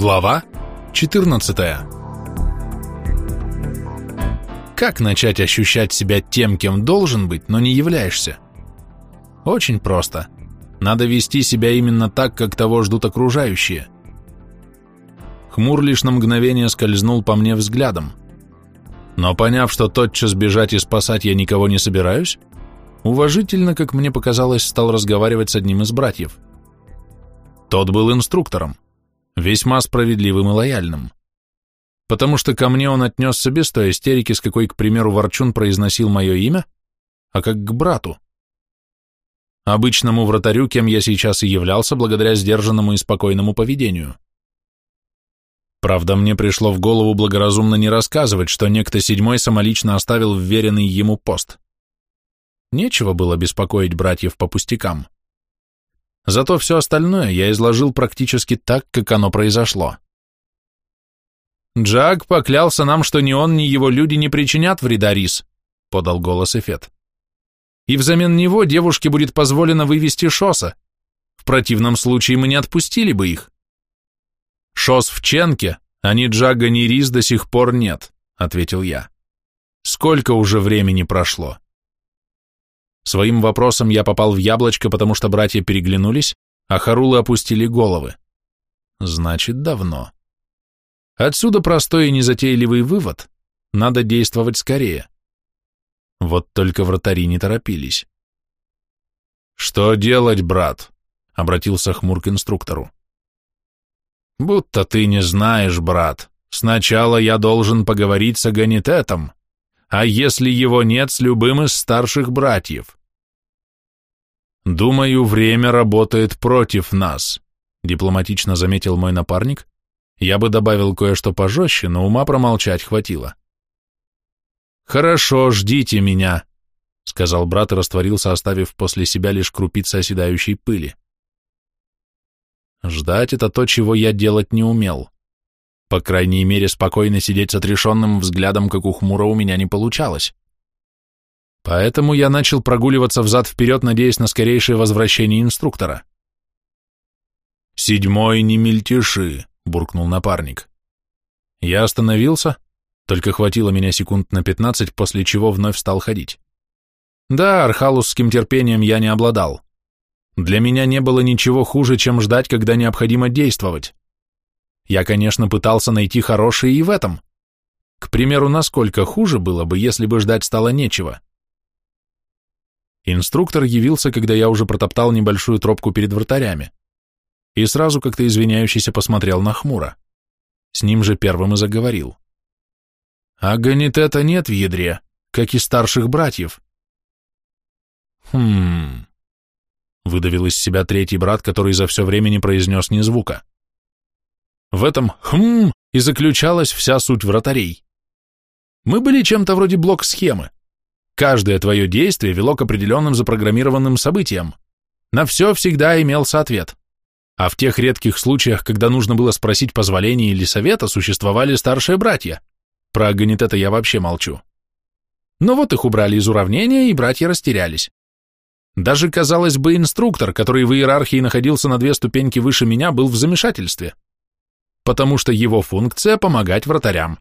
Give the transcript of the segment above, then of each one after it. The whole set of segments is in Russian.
Глава 14 Как начать ощущать себя тем, кем должен быть, но не являешься? Очень просто. Надо вести себя именно так, как того ждут окружающие. Хмур лишь на мгновение скользнул по мне взглядом. Но поняв, что тотчас бежать и спасать я никого не собираюсь, уважительно, как мне показалось, стал разговаривать с одним из братьев. Тот был инструктором весьма справедливым и лояльным. Потому что ко мне он отнесся без той истерики, с какой, к примеру, Ворчун произносил мое имя, а как к брату. Обычному вратарю, кем я сейчас и являлся, благодаря сдержанному и спокойному поведению. Правда, мне пришло в голову благоразумно не рассказывать, что некто седьмой самолично оставил вверенный ему пост. Нечего было беспокоить братьев по пустякам. Зато все остальное я изложил практически так, как оно произошло. «Джаг поклялся нам, что ни он, ни его люди не причинят вреда Рис», — подал голос Эфет. «И взамен него девушке будет позволено вывести Шоса. В противном случае мы не отпустили бы их». «Шос в Ченке, а ни Джага, ни Рис до сих пор нет», — ответил я. «Сколько уже времени прошло?» Своим вопросом я попал в яблочко, потому что братья переглянулись, а Харулы опустили головы. Значит, давно. Отсюда простой и незатейливый вывод. Надо действовать скорее. Вот только вратари не торопились. «Что делать, брат?» — обратился хмур к инструктору. «Будто ты не знаешь, брат. Сначала я должен поговорить с Аганитетом, а если его нет, с любым из старших братьев. «Думаю, время работает против нас», — дипломатично заметил мой напарник. Я бы добавил кое-что пожестче, но ума промолчать хватило. «Хорошо, ждите меня», — сказал брат и растворился, оставив после себя лишь крупицы оседающей пыли. Ждать — это то, чего я делать не умел. По крайней мере, спокойно сидеть с отрешенным взглядом, как у хмура, у меня не получалось. Поэтому я начал прогуливаться взад-вперед, надеясь на скорейшее возвращение инструктора. «Седьмой не мельтеши», — буркнул напарник. Я остановился, только хватило меня секунд на пятнадцать, после чего вновь стал ходить. Да, архалусским терпением я не обладал. Для меня не было ничего хуже, чем ждать, когда необходимо действовать. Я, конечно, пытался найти хорошее и в этом. К примеру, насколько хуже было бы, если бы ждать стало нечего. Инструктор явился, когда я уже протоптал небольшую тропку перед вратарями, и сразу как-то извиняющийся посмотрел на хмуро. С ним же первым и заговорил. «А ганитета нет в ядре, как и старших братьев». «Хм...» — выдавил из себя третий брат, который за все время не произнес ни звука. В этом «хм» и заключалась вся суть вратарей. Мы были чем-то вроде блок-схемы. Каждое твое действие вело к определенным запрограммированным событиям. На все всегда имелся ответ. А в тех редких случаях, когда нужно было спросить позволения или совета, существовали старшие братья. Про агонитета я вообще молчу. Но вот их убрали из уравнения, и братья растерялись. Даже, казалось бы, инструктор, который в иерархии находился на две ступеньки выше меня, был в замешательстве. Потому что его функция – помогать вратарям.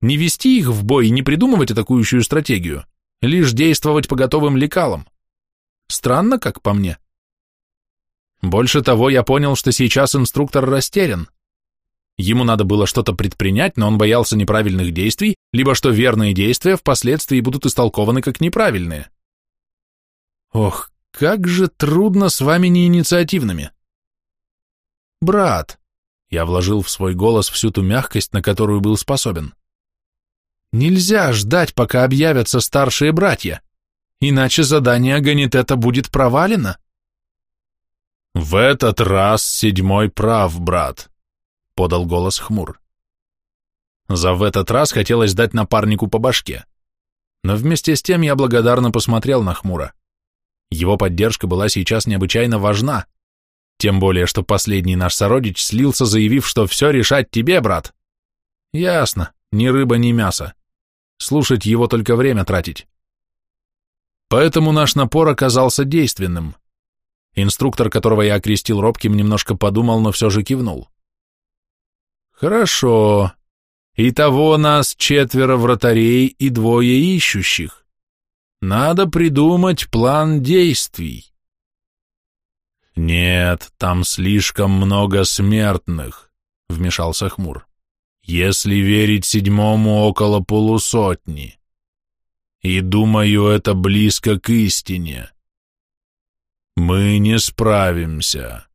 Не вести их в бой и не придумывать атакующую стратегию, лишь действовать по готовым лекалам. Странно, как по мне. Больше того, я понял, что сейчас инструктор растерян. Ему надо было что-то предпринять, но он боялся неправильных действий, либо что верные действия впоследствии будут истолкованы как неправильные. Ох, как же трудно с вами неинициативными. Брат, я вложил в свой голос всю ту мягкость, на которую был способен. Нельзя ждать, пока объявятся старшие братья, иначе задание Ганитета будет провалено. В этот раз седьмой прав, брат, подал голос хмур. За в этот раз хотелось дать напарнику по башке. Но вместе с тем я благодарно посмотрел на хмура. Его поддержка была сейчас необычайно важна, тем более, что последний наш сородич слился, заявив, что все решать тебе, брат. Ясно, ни рыба, ни мясо. Слушать его только время тратить. Поэтому наш напор оказался действенным. Инструктор, которого я окрестил робким, немножко подумал, но все же кивнул. Хорошо. Итого нас четверо вратарей и двое ищущих. Надо придумать план действий. Нет, там слишком много смертных, вмешался Хмур. Если верить седьмому, около полусотни. И думаю, это близко к истине. Мы не справимся.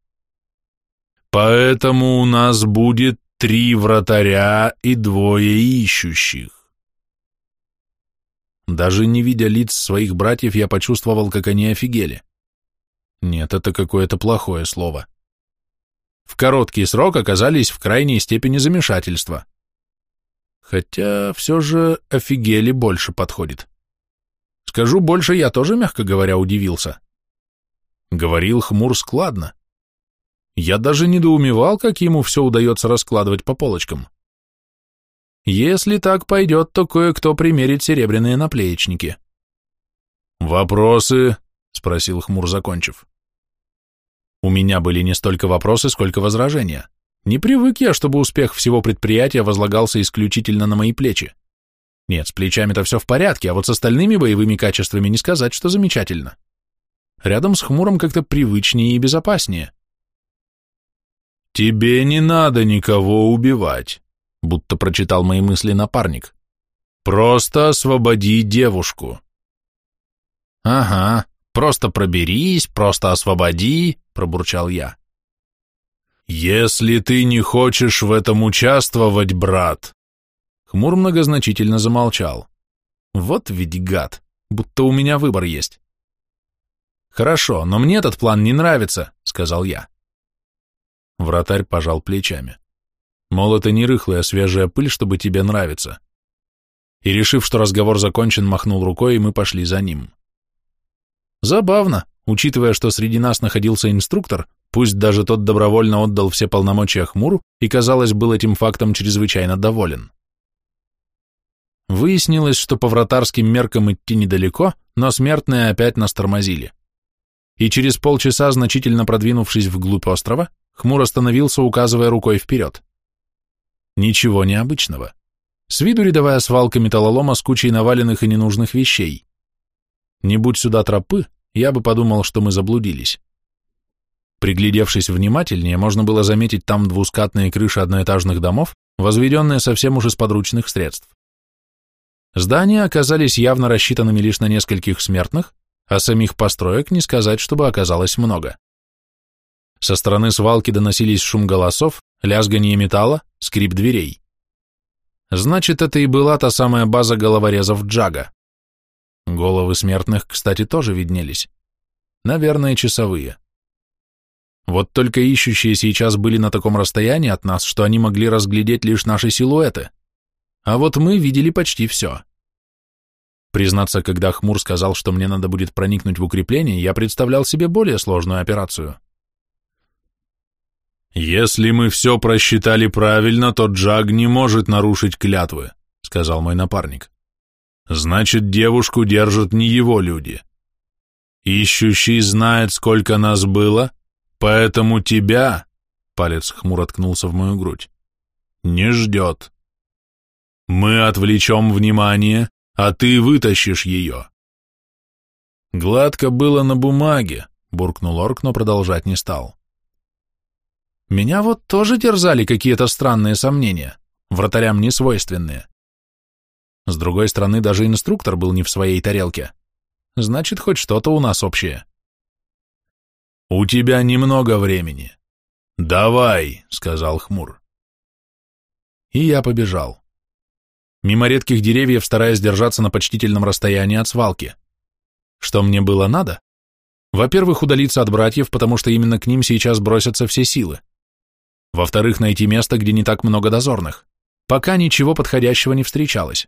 Поэтому у нас будет три вратаря и двое ищущих. Даже не видя лиц своих братьев, я почувствовал, как они офигели. Нет, это какое-то плохое слово. В короткий срок оказались в крайней степени замешательства. Хотя все же офигели больше подходит. Скажу больше, я тоже, мягко говоря, удивился. Говорил хмур складно. Я даже недоумевал, как ему все удается раскладывать по полочкам. Если так пойдет, то кое-кто примерит серебряные наплечники. «Вопросы?» — спросил хмур, закончив. У меня были не столько вопросы, сколько возражения. Не привык я, чтобы успех всего предприятия возлагался исключительно на мои плечи. Нет, с плечами-то все в порядке, а вот с остальными боевыми качествами не сказать, что замечательно. Рядом с хмуром как-то привычнее и безопаснее. «Тебе не надо никого убивать», — будто прочитал мои мысли напарник. «Просто освободи девушку». «Ага, просто проберись, просто освободи», — пробурчал я. «Если ты не хочешь в этом участвовать, брат...» Хмур многозначительно замолчал. «Вот ведь гад, будто у меня выбор есть». «Хорошо, но мне этот план не нравится», — сказал я. Вратарь пожал плечами. Мол, это не рыхлая свежая пыль, чтобы тебе нравится. И, решив, что разговор закончен, махнул рукой, и мы пошли за ним. Забавно, учитывая, что среди нас находился инструктор, пусть даже тот добровольно отдал все полномочия Хмуру и, казалось, был этим фактом чрезвычайно доволен. Выяснилось, что по вратарским меркам идти недалеко, но смертные опять нас тормозили. И через полчаса, значительно продвинувшись вглубь острова, Хмур остановился, указывая рукой вперед. Ничего необычного. С виду рядовая свалка металлолома с кучей наваленных и ненужных вещей. Не будь сюда тропы, я бы подумал, что мы заблудились. Приглядевшись внимательнее, можно было заметить там двускатные крыши одноэтажных домов, возведенные совсем уж из подручных средств. Здания оказались явно рассчитанными лишь на нескольких смертных, а самих построек не сказать, чтобы оказалось много. Со стороны свалки доносились шум голосов, лязгание металла, скрип дверей. Значит, это и была та самая база головорезов Джага. Головы смертных, кстати, тоже виднелись. Наверное, часовые. Вот только ищущие сейчас были на таком расстоянии от нас, что они могли разглядеть лишь наши силуэты. А вот мы видели почти все. Признаться, когда Хмур сказал, что мне надо будет проникнуть в укрепление, я представлял себе более сложную операцию. «Если мы все просчитали правильно, то Джаг не может нарушить клятвы», — сказал мой напарник. «Значит, девушку держат не его люди. Ищущий знает, сколько нас было, поэтому тебя...» — палец хмуро ткнулся в мою грудь. «Не ждет. Мы отвлечем внимание, а ты вытащишь ее». «Гладко было на бумаге», — буркнул Орк, но продолжать не стал. Меня вот тоже терзали какие-то странные сомнения, вратарям не свойственные. С другой стороны, даже инструктор был не в своей тарелке. Значит, хоть что-то у нас общее. «У тебя немного времени. Давай», — сказал Хмур. И я побежал. Мимо редких деревьев, стараясь держаться на почтительном расстоянии от свалки. Что мне было надо? Во-первых, удалиться от братьев, потому что именно к ним сейчас бросятся все силы. Во-вторых, найти место, где не так много дозорных. Пока ничего подходящего не встречалось.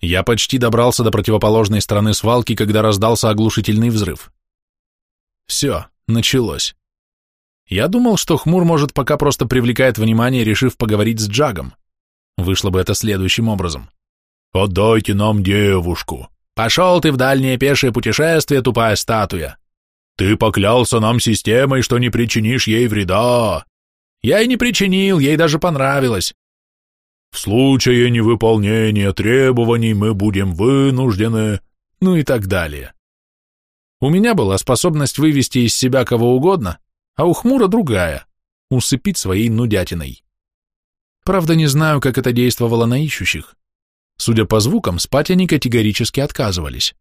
Я почти добрался до противоположной стороны свалки, когда раздался оглушительный взрыв. Все, началось. Я думал, что Хмур может пока просто привлекает внимание, решив поговорить с Джагом. Вышло бы это следующим образом. «Отдайте нам девушку!» «Пошел ты в дальнее пешее путешествие, тупая статуя!» «Ты поклялся нам системой, что не причинишь ей вреда!» Я и не причинил, ей даже понравилось. В случае невыполнения требований мы будем вынуждены... Ну и так далее. У меня была способность вывести из себя кого угодно, а у Хмура другая — усыпить своей нудятиной. Правда, не знаю, как это действовало на ищущих. Судя по звукам, спать они категорически отказывались.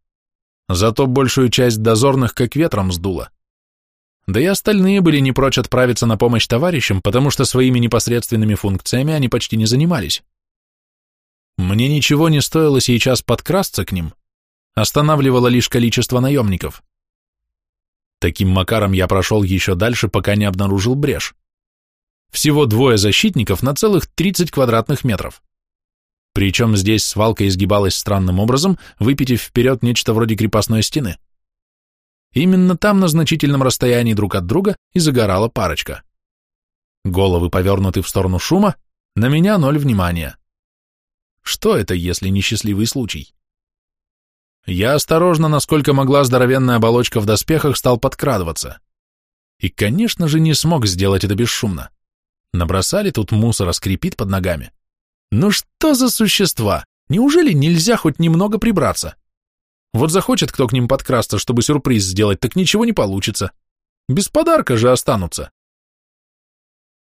Зато большую часть дозорных как ветром сдуло. Да и остальные были не прочь отправиться на помощь товарищам, потому что своими непосредственными функциями они почти не занимались. Мне ничего не стоило сейчас подкрасться к ним, останавливало лишь количество наемников. Таким макаром я прошел еще дальше, пока не обнаружил брешь. Всего двое защитников на целых 30 квадратных метров. Причем здесь свалка изгибалась странным образом, выпитив вперед нечто вроде крепостной стены. Именно там, на значительном расстоянии друг от друга, и загорала парочка. Головы повернуты в сторону шума, на меня ноль внимания. Что это, если не счастливый случай? Я осторожно, насколько могла здоровенная оболочка в доспехах, стал подкрадываться. И, конечно же, не смог сделать это бесшумно. Набросали тут мусора, скрипит под ногами. Ну что за существа? Неужели нельзя хоть немного прибраться? Вот захочет кто к ним подкрасться, чтобы сюрприз сделать, так ничего не получится. Без подарка же останутся.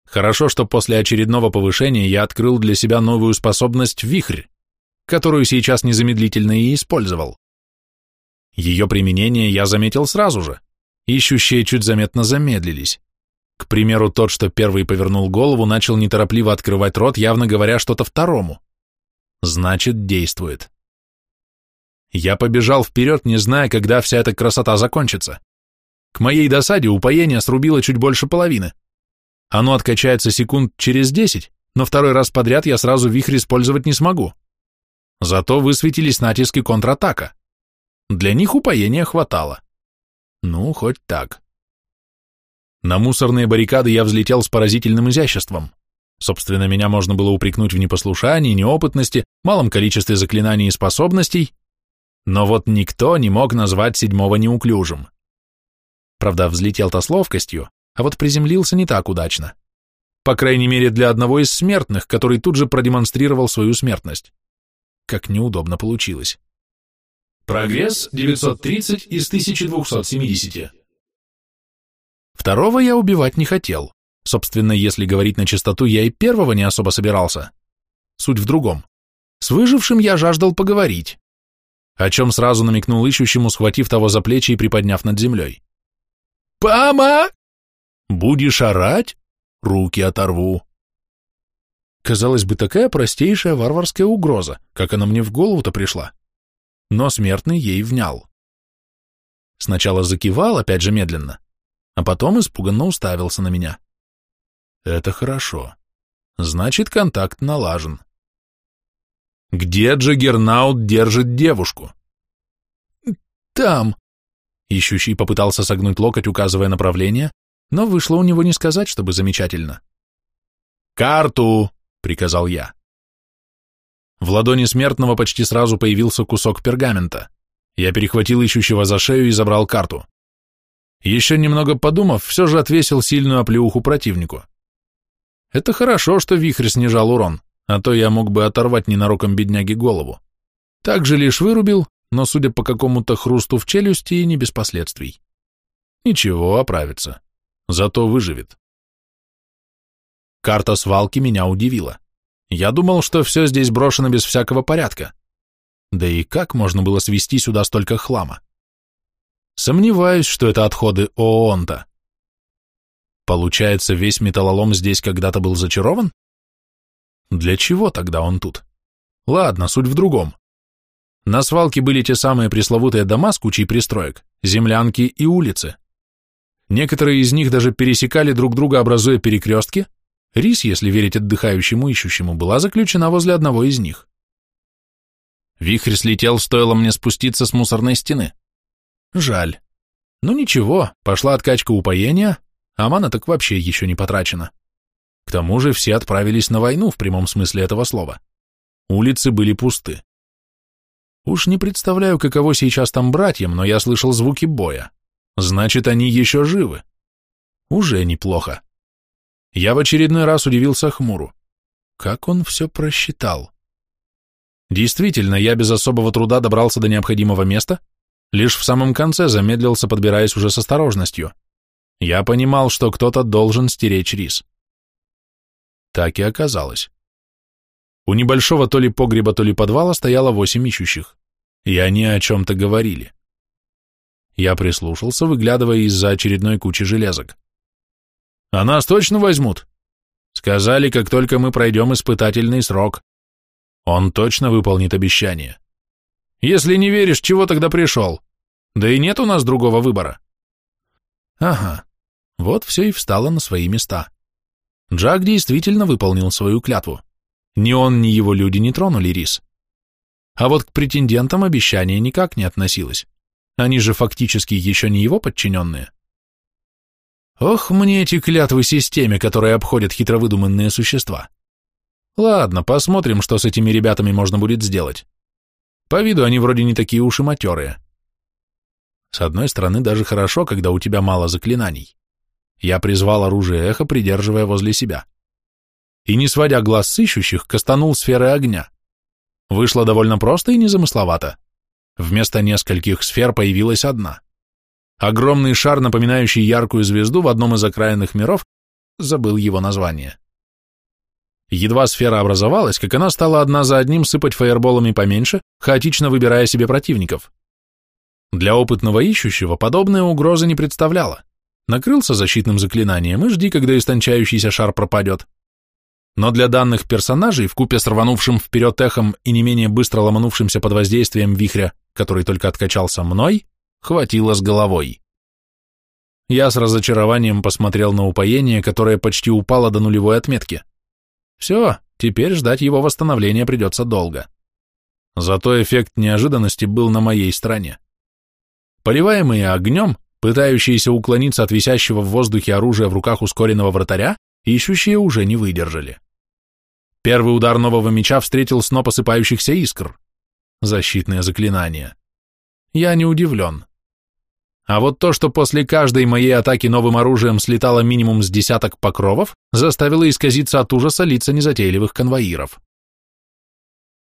Хорошо, что после очередного повышения я открыл для себя новую способность «Вихрь», которую сейчас незамедлительно и использовал. Ее применение я заметил сразу же. Ищущие чуть заметно замедлились. К примеру, тот, что первый повернул голову, начал неторопливо открывать рот, явно говоря что-то второму. Значит, действует. Я побежал вперед, не зная, когда вся эта красота закончится. К моей досаде упоение срубило чуть больше половины. Оно откачается секунд через десять, но второй раз подряд я сразу вихрь использовать не смогу. Зато высветились натиски контратака. Для них упоения хватало. Ну, хоть так. На мусорные баррикады я взлетел с поразительным изяществом. Собственно, меня можно было упрекнуть в непослушании, неопытности, малом количестве заклинаний и способностей, но вот никто не мог назвать седьмого неуклюжим. Правда, взлетел-то с ловкостью, а вот приземлился не так удачно. По крайней мере, для одного из смертных, который тут же продемонстрировал свою смертность. Как неудобно получилось. Прогресс 930 из 1270. Второго я убивать не хотел. Собственно, если говорить на чистоту, я и первого не особо собирался. Суть в другом. С выжившим я жаждал поговорить, о чем сразу намекнул ищущему, схватив того за плечи и приподняв над землей. «Пама!» «Будешь орать? Руки оторву!» Казалось бы, такая простейшая варварская угроза, как она мне в голову-то пришла. Но смертный ей внял. Сначала закивал, опять же медленно, а потом испуганно уставился на меня. Это хорошо. Значит, контакт налажен. Где Джаггернаут держит девушку? Там. Ищущий попытался согнуть локоть, указывая направление, но вышло у него не сказать, чтобы замечательно. «Карту!» — приказал я. В ладони смертного почти сразу появился кусок пергамента. Я перехватил ищущего за шею и забрал карту. Еще немного подумав, все же отвесил сильную оплеуху противнику. Это хорошо, что вихрь снижал урон а то я мог бы оторвать ненароком бедняге голову. Также лишь вырубил, но, судя по какому-то хрусту в челюсти, не без последствий. Ничего, оправится. Зато выживет. Карта свалки меня удивила. Я думал, что все здесь брошено без всякого порядка. Да и как можно было свести сюда столько хлама? Сомневаюсь, что это отходы ООН-то. Получается, весь металлолом здесь когда-то был зачарован? Для чего тогда он тут? Ладно, суть в другом. На свалке были те самые пресловутые дома с кучей пристроек, землянки и улицы. Некоторые из них даже пересекали друг друга, образуя перекрестки. Рис, если верить отдыхающему ищущему, была заключена возле одного из них. Вихрь слетел, стоило мне спуститься с мусорной стены. Жаль. Ну ничего, пошла откачка упоения, а мана так вообще еще не потрачена. К тому же все отправились на войну в прямом смысле этого слова. Улицы были пусты. Уж не представляю, каково сейчас там братьям, но я слышал звуки боя. Значит, они еще живы. Уже неплохо. Я в очередной раз удивился хмуру. Как он все просчитал? Действительно, я без особого труда добрался до необходимого места, лишь в самом конце замедлился, подбираясь уже с осторожностью. Я понимал, что кто-то должен стеречь рис. Так и оказалось. У небольшого то ли погреба, то ли подвала стояло восемь ищущих, и они о чем-то говорили. Я прислушался, выглядывая из-за очередной кучи железок. «А нас точно возьмут?» «Сказали, как только мы пройдем испытательный срок. Он точно выполнит обещание. Если не веришь, чего тогда пришел? Да и нет у нас другого выбора». «Ага, вот все и встало на свои места. Джак действительно выполнил свою клятву. Ни он, ни его люди не тронули рис. А вот к претендентам обещание никак не относилось. Они же фактически еще не его подчиненные. Ох, мне эти клятвы системе, которые обходят хитровыдуманные существа. Ладно, посмотрим, что с этими ребятами можно будет сделать. По виду они вроде не такие уж и матерые. С одной стороны, даже хорошо, когда у тебя мало заклинаний. Я призвал оружие эхо, придерживая возле себя. И, не сводя глаз с ищущих, кастанул сферы огня. Вышло довольно просто и незамысловато. Вместо нескольких сфер появилась одна. Огромный шар, напоминающий яркую звезду в одном из окраинных миров, забыл его название. Едва сфера образовалась, как она стала одна за одним сыпать фаерболами поменьше, хаотично выбирая себе противников. Для опытного ищущего подобная угроза не представляла. Накрылся защитным заклинанием и жди, когда истончающийся шар пропадет. Но для данных персонажей, вкупе с рванувшим вперед эхом и не менее быстро ломанувшимся под воздействием вихря, который только откачался мной, хватило с головой. Я с разочарованием посмотрел на упоение, которое почти упало до нулевой отметки. Все, теперь ждать его восстановления придется долго. Зато эффект неожиданности был на моей стороне. Поливаемые огнем, Пытающиеся уклониться от висящего в воздухе оружия в руках ускоренного вратаря, ищущие уже не выдержали. Первый удар нового меча встретил сноп осыпающихся искр. Защитное заклинание. Я не удивлен. А вот то, что после каждой моей атаки новым оружием слетало минимум с десяток покровов, заставило исказиться от ужаса лица незатейливых конвоиров.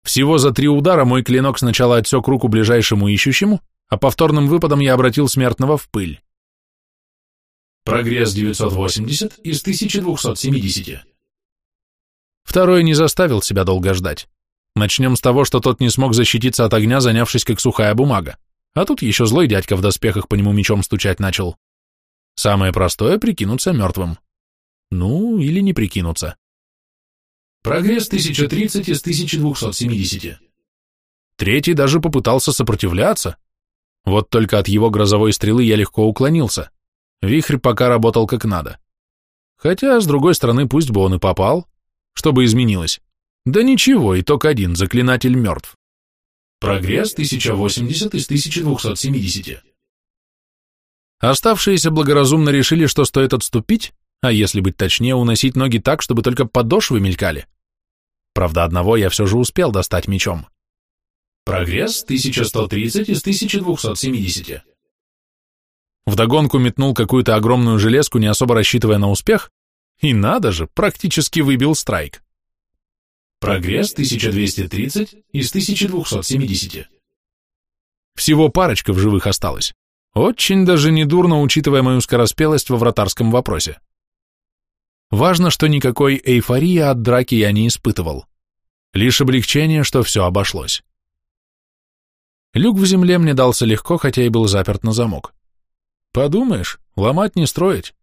Всего за три удара мой клинок сначала отсек руку ближайшему ищущему, а повторным выпадом я обратил смертного в пыль. Прогресс 980 из 1270. Второй не заставил себя долго ждать. Начнем с того, что тот не смог защититься от огня, занявшись как сухая бумага. А тут еще злой дядька в доспехах по нему мечом стучать начал. Самое простое — прикинуться мертвым. Ну, или не прикинуться. Прогресс 1030 из 1270. Третий даже попытался сопротивляться, вот только от его грозовой стрелы я легко уклонился. Вихрь пока работал как надо. Хотя, с другой стороны, пусть бы он и попал. Что бы изменилось? Да ничего, итог один, заклинатель мертв. Прогресс 1080 из 1270. Оставшиеся благоразумно решили, что стоит отступить, а если быть точнее, уносить ноги так, чтобы только подошвы мелькали. Правда, одного я все же успел достать мечом. Прогресс 1130 из 1270. Вдогонку метнул какую-то огромную железку, не особо рассчитывая на успех, и надо же, практически выбил страйк. Прогресс 1230 из 1270. Всего парочка в живых осталось. Очень даже недурно, учитывая мою скороспелость во вратарском вопросе. Важно, что никакой эйфории от драки я не испытывал. Лишь облегчение, что все обошлось. Люк в земле мне дался легко, хотя и был заперт на замок. Подумаешь, ломать не строить.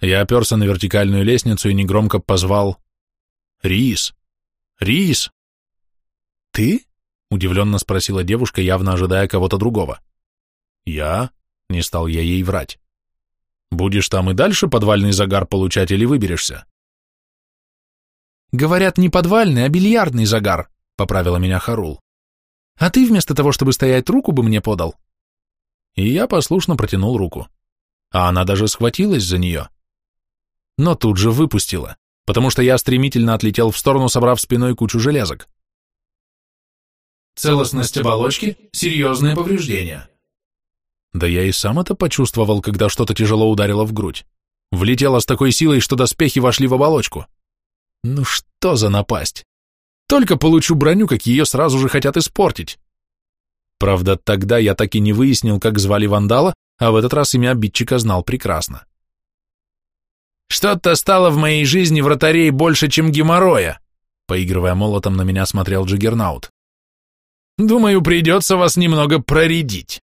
Я оперся на вертикальную лестницу и негромко позвал «Рис! Рис!» «Ты?» — удивленно спросила девушка, явно ожидая кого-то другого. «Я?» — не стал я ей врать. «Будешь там и дальше подвальный загар получать или выберешься?» «Говорят, не подвальный, а бильярдный загар», — поправила меня Харул. А ты вместо того, чтобы стоять, руку бы мне подал. И я послушно протянул руку. А она даже схватилась за нее. Но тут же выпустила, потому что я стремительно отлетел в сторону, собрав спиной кучу железок. Целостность оболочки – серьезные повреждения. Да я и сам это почувствовал, когда что-то тяжело ударило в грудь. Влетела с такой силой, что доспехи вошли в оболочку. Ну что за напасть? Только получу броню, как ее сразу же хотят испортить. Правда, тогда я так и не выяснил, как звали вандала, а в этот раз имя обидчика знал прекрасно. «Что-то стало в моей жизни вратарей больше, чем геморроя», поигрывая молотом, на меня смотрел Джиггернаут. «Думаю, придется вас немного проредить».